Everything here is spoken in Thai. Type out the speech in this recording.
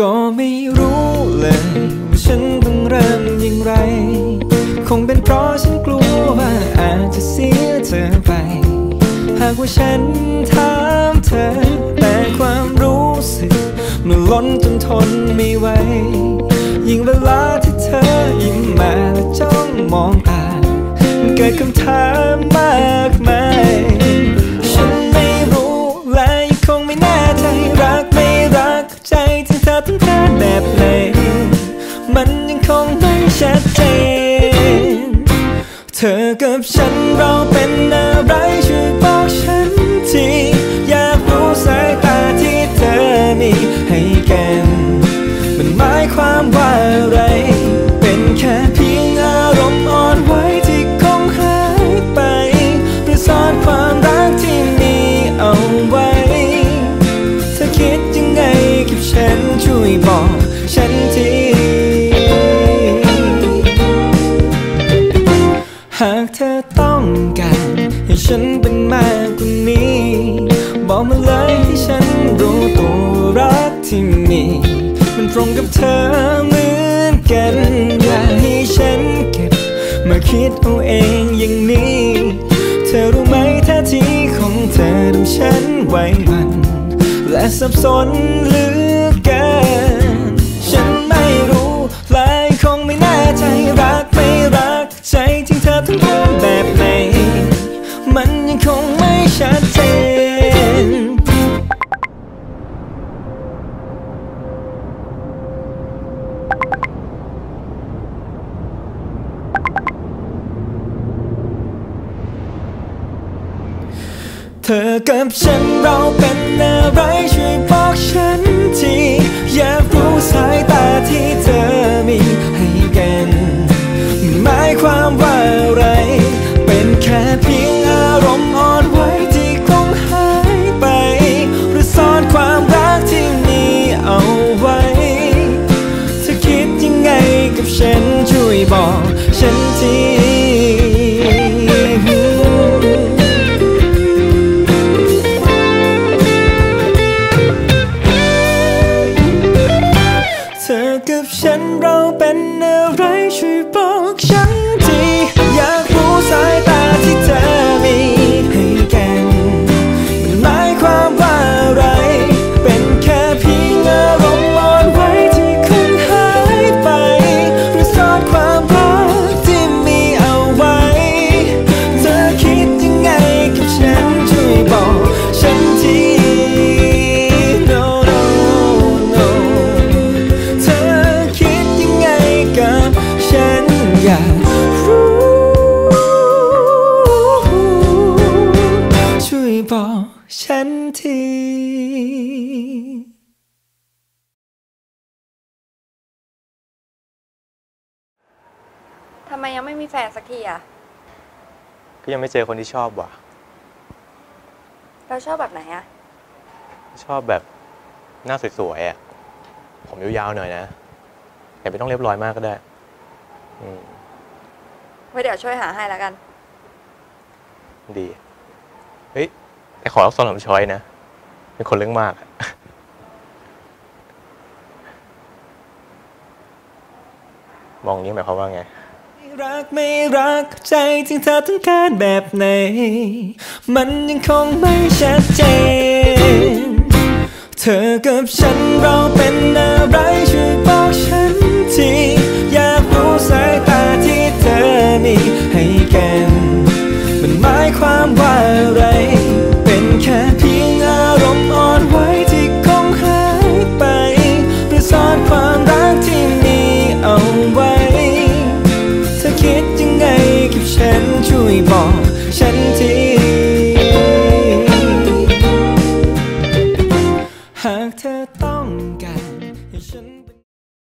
ก็ไม่รู้เลยว่าฉันต้องเริ่มยังไร คงเป็นเพราะฉันกลัวว่าอาจจะเสียเธอไป หากว่าฉันถามเธอ แต่ความรู้สึกมันล้นจนทนไม่ไหว ยิ่งเวลาที่เธอยิ้มมาและจ้องมองตา มันเกิดคำถาม แบบไหนมันยังคงไม่ชัดเจน เธอกับฉันเราเป็นอะไรช่วยบอกฉัน ฉันเป็นมากกว่านี้ บอกมาเลยให้ฉันรู้ตัวรักที่มี มันตรงกับเธอเหมือนกัน อย่าให้ฉันเก็บ มาคิดเอาเองอย่างนี้ เธอรู้ไหมท่าทีของเธอทำฉันไหวหวัน และสับสนเหลือเกิน ไม่ชัดเจนเธอกับฉันเราเป็นอะไร ฉันทีเธอกับฉันเราเป็นอะไรช่วยบอกฉัน บอกฉันทีทำไมยังไม่มีแฟนสักทีอะ ก็ยังไม่เจอคนที่ชอบว่ะ เราชอบแบบไหนอะ ชอบแบบหน้าสวยๆอะ ผมยาวๆหน่อยนะ แต่ไม่ต้องเรียบร้อยมากก็ได้อืมไว้เดี๋ยวช่วยหาให้แล้วกัน ดี เฮ้ย แต่ขอรับสองสามช้อยนะ เป็นคนเรื่องมากมองนี้หมายความว่าไง รักไม่รักใจที่เธอต้องการแบบไหน มันยังคงไม่ชัดเจน เธอกับฉันเราเป็นอะไรช่วยบอกฉัน